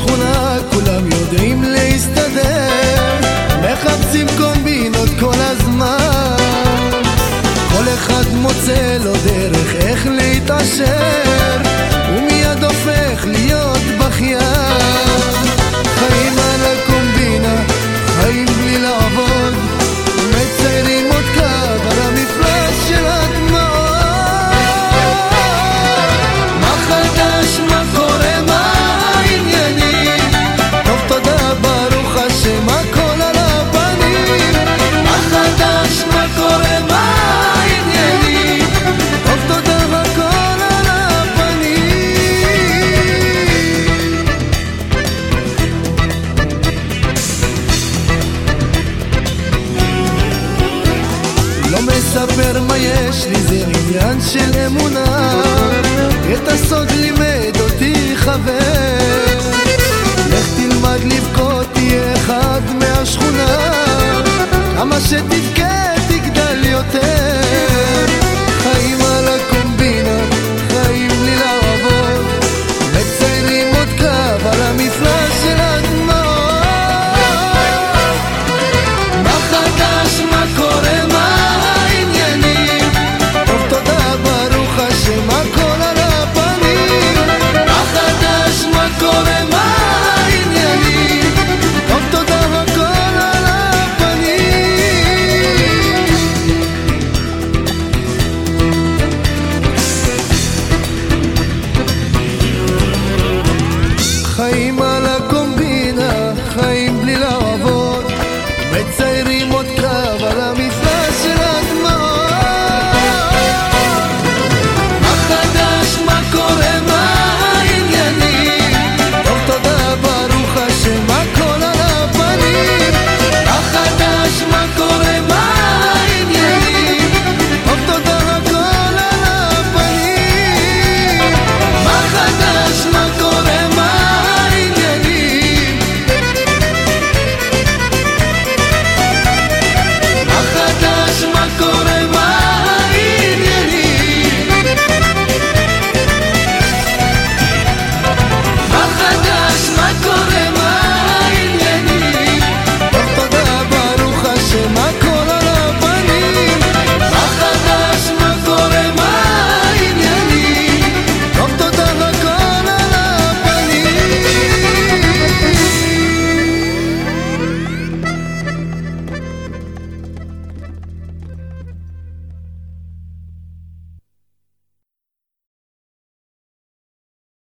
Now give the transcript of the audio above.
בשכונה כולם יודעים להסתדר. מחפשים קומבינות כל הזמן. כל אחד מוצא לו דרך איך להתעשר. אספר מה יש לי, זה עניין של אמונה. את הסוד לימד אותי חבר. לך תלמד לבכות, תהיה אחד מהשכונה. כמה שתבכה